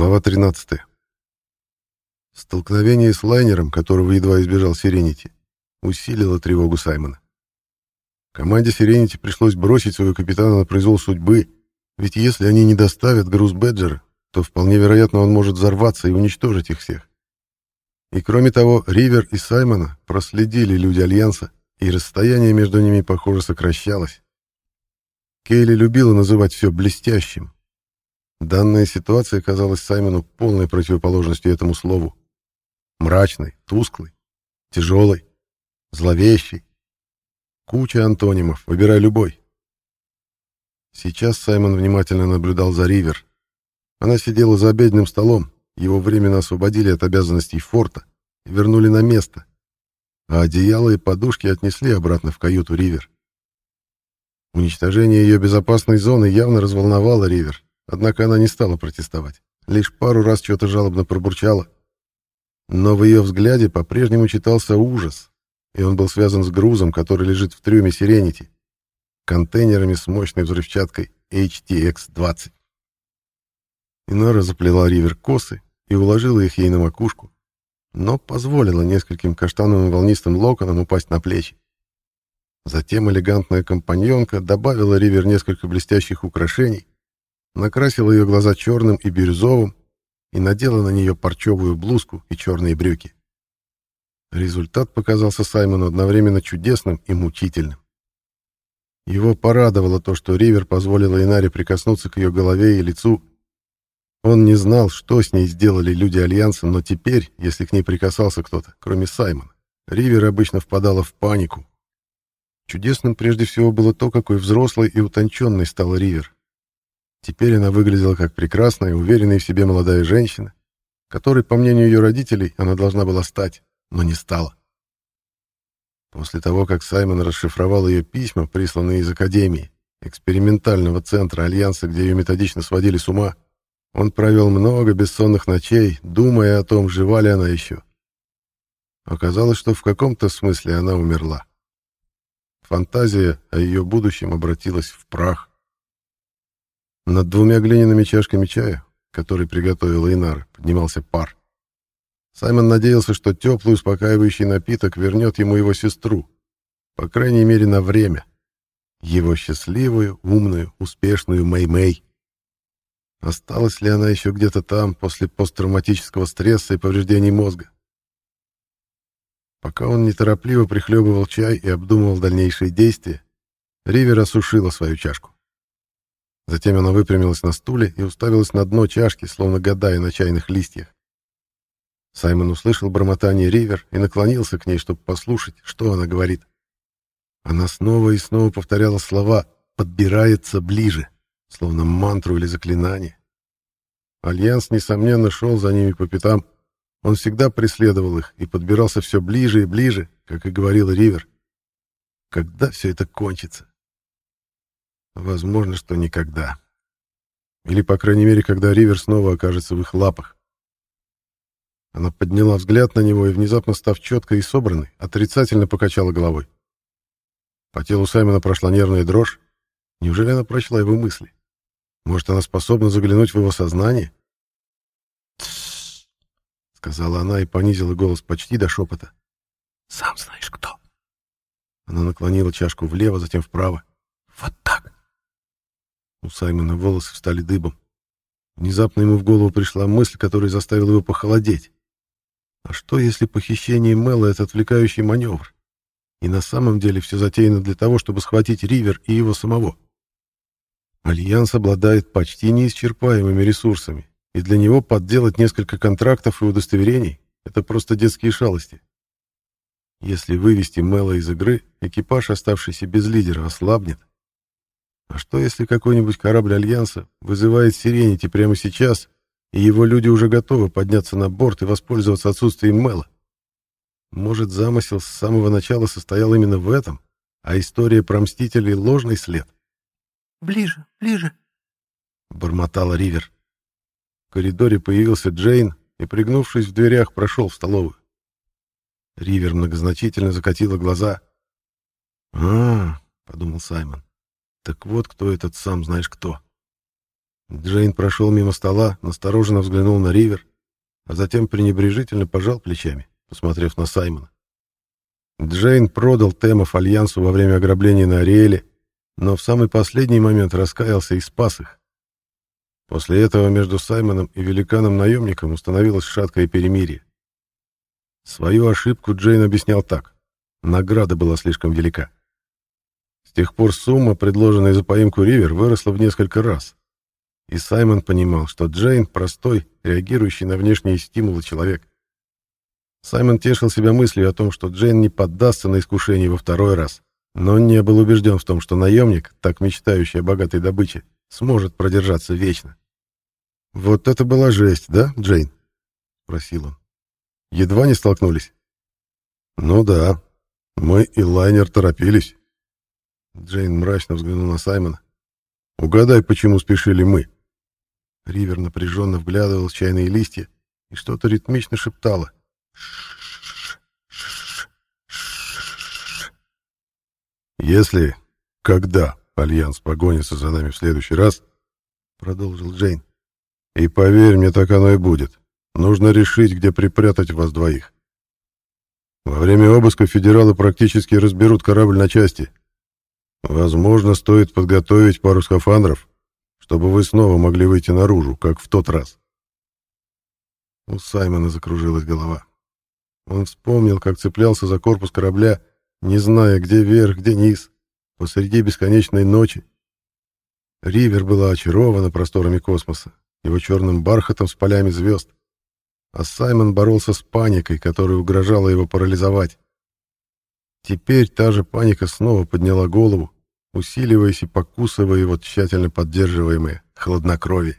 Глава 13. Столкновение с лайнером, которого едва избежал Сиренити, усилило тревогу Саймона. Команде Сиренити пришлось бросить своего капитана на произвол судьбы, ведь если они не доставят груз Беджера, то вполне вероятно он может взорваться и уничтожить их всех. И кроме того, Ривер и Саймона проследили люди Альянса, и расстояние между ними, похоже, сокращалось. Кейли любила называть все блестящим, Данная ситуация казалась Саймону полной противоположностью этому слову. Мрачной, тусклой, тяжелой, зловещей. Куча антонимов, выбирай любой. Сейчас Саймон внимательно наблюдал за Ривер. Она сидела за обеденным столом, его временно освободили от обязанностей форта и вернули на место, а одеяло и подушки отнесли обратно в каюту Ривер. Уничтожение ее безопасной зоны явно разволновало Ривер, Однако она не стала протестовать. Лишь пару раз что-то жалобно пробурчала. Но в ее взгляде по-прежнему читался ужас, и он был связан с грузом, который лежит в трюме Сиренити, контейнерами с мощной взрывчаткой HTX-20. Инара заплела ривер косы и уложила их ей на макушку, но позволила нескольким каштановым волнистым локонам упасть на плечи. Затем элегантная компаньонка добавила ривер несколько блестящих украшений, накрасила ее глаза черным и бирюзовым и надела на нее парчевую блузку и черные брюки. Результат показался Саймону одновременно чудесным и мучительным. Его порадовало то, что Ривер позволила Инаре прикоснуться к ее голове и лицу. Он не знал, что с ней сделали люди Альянса, но теперь, если к ней прикасался кто-то, кроме Саймона, Ривер обычно впадала в панику. Чудесным прежде всего было то, какой взрослой и утонченной стала Ривер. Теперь она выглядела как прекрасная, уверенная в себе молодая женщина, которой, по мнению ее родителей, она должна была стать, но не стала. После того, как Саймон расшифровал ее письма, присланные из Академии, экспериментального центра Альянса, где ее методично сводили с ума, он провел много бессонных ночей, думая о том, жива ли она еще. Оказалось, что в каком-то смысле она умерла. Фантазия о ее будущем обратилась в прах. Над двумя глиняными чашками чая, которые приготовила Инара, поднимался пар. Саймон надеялся, что теплый успокаивающий напиток вернет ему его сестру, по крайней мере, на время. Его счастливую, умную, успешную Мэй-Мэй. Осталась ли она еще где-то там после посттравматического стресса и повреждений мозга? Пока он неторопливо прихлебывал чай и обдумывал дальнейшие действия, Ривер осушила свою чашку. Затем она выпрямилась на стуле и уставилась на дно чашки, словно гадая на чайных листьях. Саймон услышал бормотание Ривер и наклонился к ней, чтобы послушать, что она говорит. Она снова и снова повторяла слова «подбирается ближе», словно мантру или заклинание. Альянс, несомненно, шел за ними по пятам. Он всегда преследовал их и подбирался все ближе и ближе, как и говорил Ривер. Когда все это кончится? Возможно, что никогда. Или, по крайней мере, когда Ривер снова окажется в их лапах. Она подняла взгляд на него и, внезапно став четкой и собранной, отрицательно покачала головой. По телу Саймона прошла нервная дрожь. Неужели она прочла его мысли? Может, она способна заглянуть в его сознание? Сказала она и понизила голос почти до шепота. «Сам знаешь кто». Она наклонила чашку влево, затем вправо. У Саймона волосы встали дыбом. Внезапно ему в голову пришла мысль, которая заставила его похолодеть. А что, если похищение Мэла — это отвлекающий маневр? И на самом деле все затеяно для того, чтобы схватить Ривер и его самого. Альянс обладает почти неисчерпаемыми ресурсами, и для него подделать несколько контрактов и удостоверений — это просто детские шалости. Если вывести Мэла из игры, экипаж, оставшийся без лидера, ослабнет, а что, если какой-нибудь корабль Альянса вызывает Сиренити прямо сейчас, и его люди уже готовы подняться на борт и воспользоваться отсутствием Мэла? Может, замысел с самого начала состоял именно в этом, а история про Мстителей — ложный след? «Ближе, ближе», — бормотала Ривер. В коридоре появился Джейн и, пригнувшись в дверях, прошел в столовую. Ривер многозначительно закатила глаза. «А, — подумал Саймон, так вот кто этот сам знаешь кто. Джейн прошел мимо стола, настороженно взглянул на Ривер, а затем пренебрежительно пожал плечами, посмотрев на Саймона. Джейн продал Темов Альянсу во время ограбления на Ариэле, но в самый последний момент раскаялся и спас их. После этого между Саймоном и великаном-наемником установилось шаткое перемирие. Свою ошибку Джейн объяснял так. Награда была слишком велика. С тех пор сумма, предложенная за поимку Ривер, выросла в несколько раз. И Саймон понимал, что Джейн — простой, реагирующий на внешние стимулы человек. Саймон тешил себя мыслью о том, что Джейн не поддастся на искушение во второй раз, но не был убежден в том, что наемник, так мечтающий о богатой добыче, сможет продержаться вечно. «Вот это была жесть, да, Джейн?» — спросил он. «Едва не столкнулись?» «Ну да. Мы и лайнер торопились». Джейн мрачно взглянул на Саймона. «Угадай, почему спешили мы?» Ривер напряженно вглядывал в чайные листья и что-то ритмично шептала. «Если, когда Альянс погонится за нами в следующий раз, — продолжил Джейн, — и поверь мне, так оно и будет, нужно решить, где припрятать вас двоих. Во время обыска федералы практически разберут корабль на части, Возможно, стоит подготовить пару скафандров, чтобы вы снова могли выйти наружу, как в тот раз. У Саймона закружилась голова. Он вспомнил, как цеплялся за корпус корабля, не зная, где верх, где низ, посреди бесконечной ночи. Ривер была очарована просторами космоса, его черным бархатом с полями звезд, а Саймон боролся с паникой, которая угрожала его парализовать. Теперь та же паника снова подняла голову, усиливаясь и покусывая его тщательно поддерживаемое хладнокровие.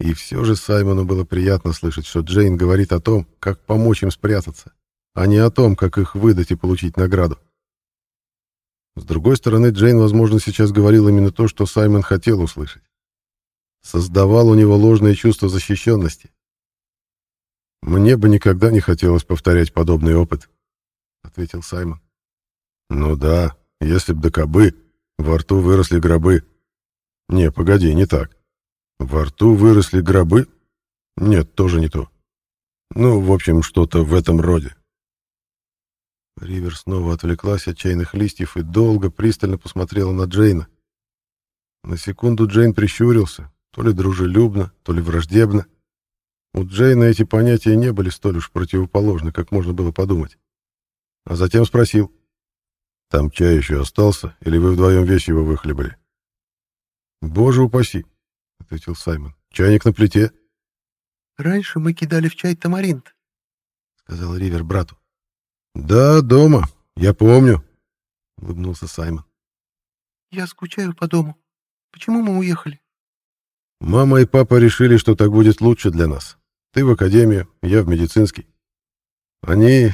И все же Саймону было приятно слышать, что Джейн говорит о том, как помочь им спрятаться, а не о том, как их выдать и получить награду. С другой стороны, Джейн, возможно, сейчас говорил именно то, что Саймон хотел услышать. Создавал у него ложное чувство защищенности. «Мне бы никогда не хотелось повторять подобный опыт», ответил Саймон. Ну да, если б до кобы, во рту выросли гробы. Не, погоди, не так. Во рту выросли гробы? Нет, тоже не то. Ну, в общем, что-то в этом роде. Ривер снова отвлеклась от чайных листьев и долго, пристально посмотрела на Джейна. На секунду Джейн прищурился, то ли дружелюбно, то ли враждебно. У Джейна эти понятия не были столь уж противоположны, как можно было подумать а затем спросил. «Там чай еще остался, или вы вдвоем весь его выхлебали?» «Боже упаси!» — ответил Саймон. «Чайник на плите». «Раньше мы кидали в чай тамаринт», — сказал Ривер брату. «Да, дома, я помню», — улыбнулся Саймон. «Я скучаю по дому. Почему мы уехали?» «Мама и папа решили, что так будет лучше для нас. Ты в академию, я в медицинский. Они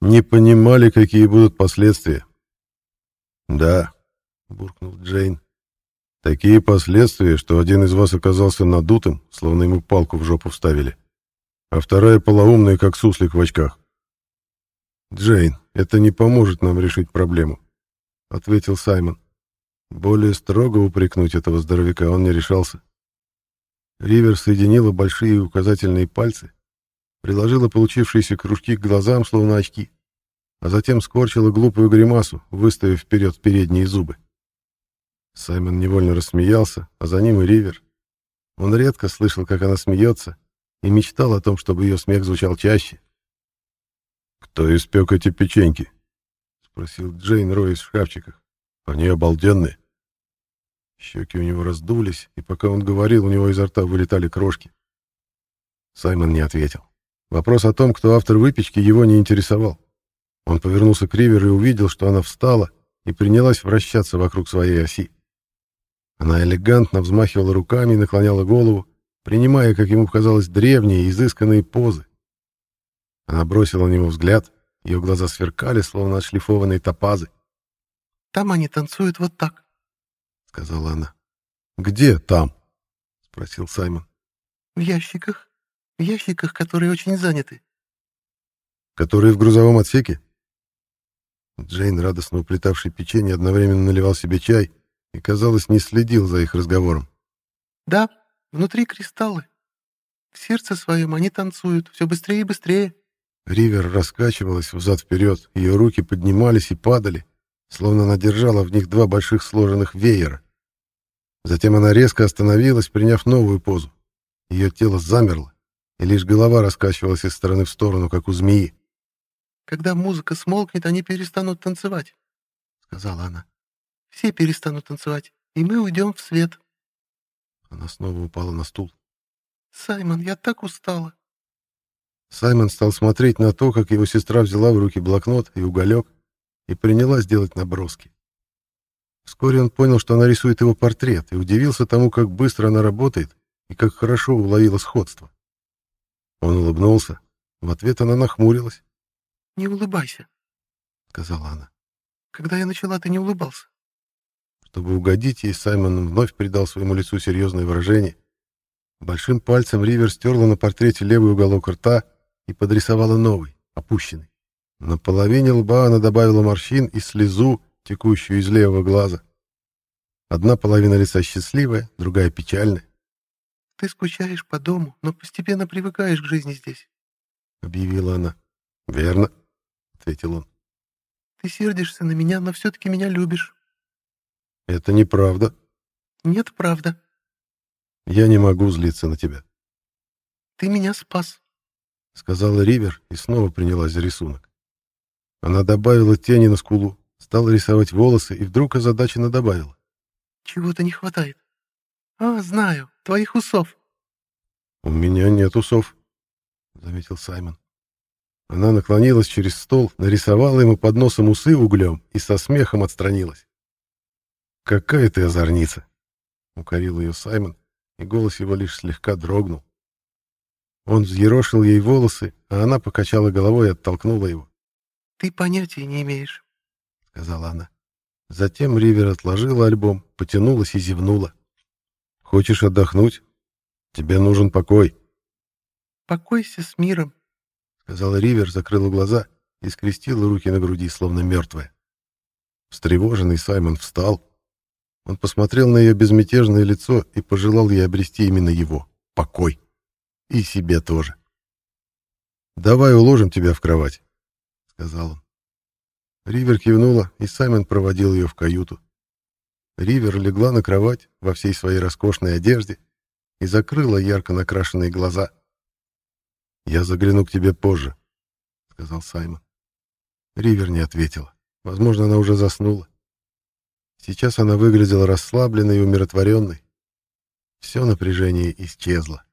не понимали, какие будут последствия. «Да», — буркнул Джейн, — «такие последствия, что один из вас оказался надутым, словно ему палку в жопу вставили, а вторая полоумная, как суслик в очках». «Джейн, это не поможет нам решить проблему», — ответил Саймон. Более строго упрекнуть этого здоровяка он не решался. Ривер соединила большие указательные пальцы приложила получившиеся кружки к глазам, словно очки, а затем скорчила глупую гримасу, выставив вперед передние зубы. Саймон невольно рассмеялся, а за ним и Ривер. Он редко слышал, как она смеется, и мечтал о том, чтобы ее смех звучал чаще. «Кто испек эти печеньки?» — спросил Джейн, роясь в шкафчиках. «Они обалденные». Щеки у него раздулись, и пока он говорил, у него изо рта вылетали крошки. Саймон не ответил. Вопрос о том, кто автор выпечки, его не интересовал. Он повернулся к Ривер и увидел, что она встала и принялась вращаться вокруг своей оси. Она элегантно взмахивала руками и наклоняла голову, принимая, как ему показалось, древние, изысканные позы. Она бросила на него взгляд, ее глаза сверкали, словно отшлифованные топазы. «Там они танцуют вот так», — сказала она. «Где там?» — спросил Саймон. «В ящиках». В ящиках, которые очень заняты. Которые в грузовом отсеке? Джейн, радостно уплетавший печенье, одновременно наливал себе чай и, казалось, не следил за их разговором. «Да, внутри кристаллы. В сердце своем они танцуют все быстрее и быстрее». Ривер раскачивалась взад-вперед, ее руки поднимались и падали, словно она держала в них два больших сложенных веера. Затем она резко остановилась, приняв новую позу. Ее тело замерло, и лишь голова раскачивалась из стороны в сторону, как у змеи. «Когда музыка смолкнет, они перестанут танцевать», — сказала она. «Все перестанут танцевать, и мы уйдем в свет». Она снова упала на стул. «Саймон, я так устала». Саймон стал смотреть на то, как его сестра взяла в руки блокнот и уголек и принялась делать наброски. Вскоре он понял, что она рисует его портрет, и удивился тому, как быстро она работает и как хорошо уловила сходство. Он улыбнулся. В ответ она нахмурилась. «Не улыбайся», — сказала она. «Когда я начала, ты не улыбался». Чтобы угодить ей, Саймон вновь придал своему лицу серьезное выражение. Большим пальцем Ривер стерла на портрете левый уголок рта и подрисовала новый, опущенный. На половине лба она добавила морщин и слезу, текущую из левого глаза. Одна половина лица счастливая, другая печальная. «Ты скучаешь по дому, но постепенно привыкаешь к жизни здесь», — объявила она. «Верно», — ответил он. «Ты сердишься на меня, но все-таки меня любишь». «Это неправда». «Нет, правда». «Я не могу злиться на тебя». «Ты меня спас», — сказала Ривер и снова принялась за рисунок. Она добавила тени на скулу, Стала рисовать волосы и вдруг озадаченно добавила. «Чего-то не хватает. А, знаю, твоих усов». «У меня нет усов», — заметил Саймон. Она наклонилась через стол, нарисовала ему под носом усы углем и со смехом отстранилась. «Какая ты озорница!» — укорил ее Саймон, и голос его лишь слегка дрогнул. Он взъерошил ей волосы, а она покачала головой и оттолкнула его. «Ты понятия не имеешь сказала она. Затем Ривер отложила альбом, потянулась и зевнула. «Хочешь отдохнуть? Тебе нужен покой». «Покойся с миром», — сказала Ривер, закрыла глаза и скрестила руки на груди, словно мертвая. Встревоженный Саймон встал. Он посмотрел на ее безмятежное лицо и пожелал ей обрести именно его — покой. И себе тоже. «Давай уложим тебя в кровать», — сказал он. Ривер кивнула, и Саймон проводил ее в каюту. Ривер легла на кровать во всей своей роскошной одежде и закрыла ярко накрашенные глаза. «Я загляну к тебе позже», — сказал Саймон. Ривер не ответила. Возможно, она уже заснула. Сейчас она выглядела расслабленной и умиротворенной. Все напряжение исчезло.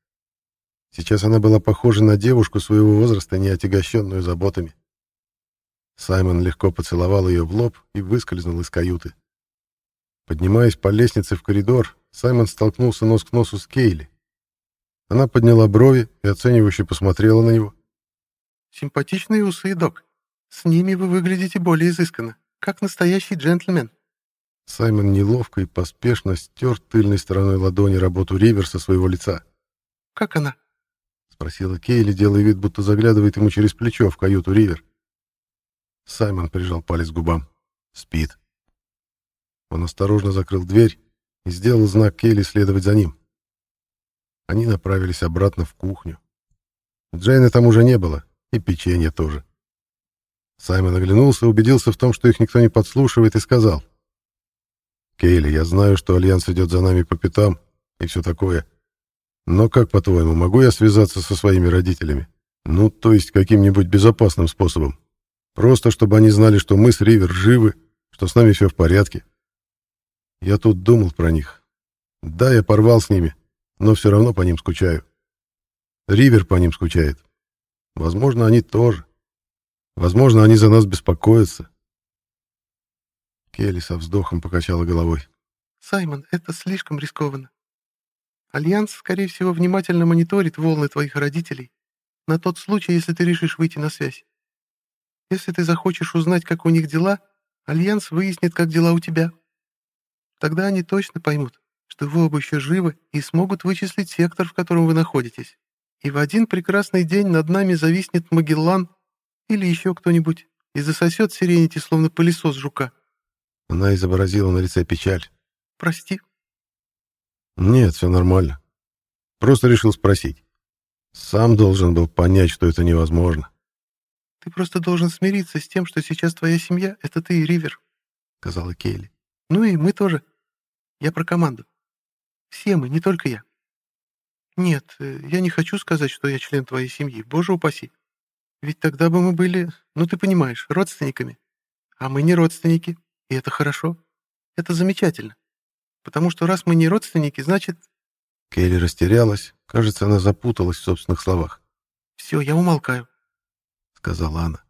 Сейчас она была похожа на девушку своего возраста, не отягощенную заботами. Саймон легко поцеловал ее в лоб и выскользнул из каюты. Поднимаясь по лестнице в коридор, Саймон столкнулся нос к носу с Кейли. Она подняла брови и оценивающе посмотрела на него. «Симпатичные усы, док. С ними вы выглядите более изысканно, как настоящий джентльмен». Саймон неловко и поспешно стер тыльной стороной ладони работу Ривер со своего лица. «Как она?» — спросила Кейли, делая вид, будто заглядывает ему через плечо в каюту Ривер. Саймон прижал палец к губам. Спит. Он осторожно закрыл дверь и сделал знак Кейли следовать за ним. Они направились обратно в кухню. Джейна там уже не было, и печенье тоже. Саймон оглянулся, убедился в том, что их никто не подслушивает, и сказал. «Кейли, я знаю, что Альянс идет за нами по пятам и все такое. Но как, по-твоему, могу я связаться со своими родителями? Ну, то есть каким-нибудь безопасным способом?» Просто чтобы они знали, что мы с Ривер живы, что с нами все в порядке. Я тут думал про них. Да, я порвал с ними, но все равно по ним скучаю. Ривер по ним скучает. Возможно, они тоже. Возможно, они за нас беспокоятся. Келли со вздохом покачала головой. «Саймон, это слишком рискованно. Альянс, скорее всего, внимательно мониторит волны твоих родителей на тот случай, если ты решишь выйти на связь. Если ты захочешь узнать, как у них дела, Альянс выяснит, как дела у тебя. Тогда они точно поймут, что вы оба еще живы и смогут вычислить сектор, в котором вы находитесь. И в один прекрасный день над нами зависнет Магеллан или еще кто-нибудь и засосет Серенити, словно пылесос жука. Она изобразила на лице печаль. Прости. Нет, все нормально. Просто решил спросить. Сам должен был понять, что это невозможно. Ты просто должен смириться с тем, что сейчас твоя семья — это ты и Ривер, — сказала Кейли. Ну и мы тоже. Я про команду. Все мы, не только я. Нет, э, я не хочу сказать, что я член твоей семьи, боже упаси. Ведь тогда бы мы были, ну ты понимаешь, родственниками. А мы не родственники, и это хорошо. Это замечательно. Потому что раз мы не родственники, значит... Келли растерялась. Кажется, она запуталась в собственных словах. «Все, я умолкаю», — сказала она.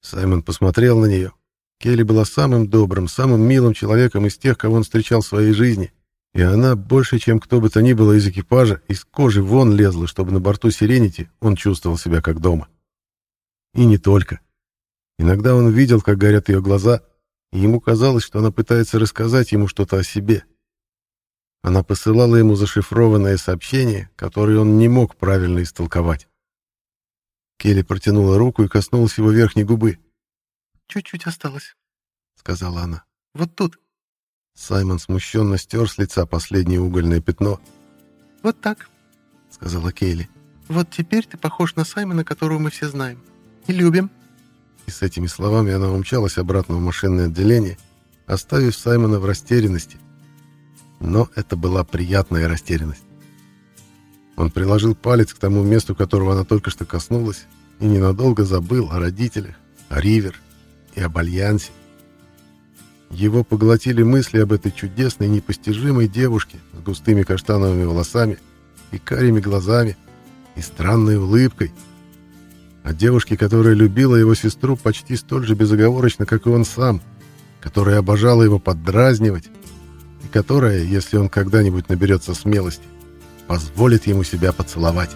Саймон посмотрел на нее. Келли была самым добрым, самым милым человеком из тех, кого он встречал в своей жизни. И она, больше, чем кто бы то ни было из экипажа, из кожи вон лезла, чтобы на борту «Сиренити» он чувствовал себя как дома. И не только. Иногда он видел, как горят ее глаза, и ему казалось, что она пытается рассказать ему что-то о себе. Она посылала ему зашифрованное сообщение, которое он не мог правильно истолковать. Келли протянула руку и коснулась его верхней губы. «Чуть-чуть осталось», — сказала она. «Вот тут». Саймон смущенно стер с лица последнее угольное пятно. «Вот так», — сказала Кейли. «Вот теперь ты похож на Саймона, которого мы все знаем. И любим». И с этими словами она умчалась обратно в машинное отделение, оставив Саймона в растерянности. Но это была приятная растерянность. Он приложил палец к тому месту, которого она только что коснулась, и ненадолго забыл о родителях, о Ривер и об Альянсе. Его поглотили мысли об этой чудесной, непостижимой девушке с густыми каштановыми волосами и карими глазами и странной улыбкой, о девушке, которая любила его сестру почти столь же безоговорочно, как и он сам, которая обожала его поддразнивать, и которая, если он когда-нибудь наберется смелости, позволит ему себя поцеловать.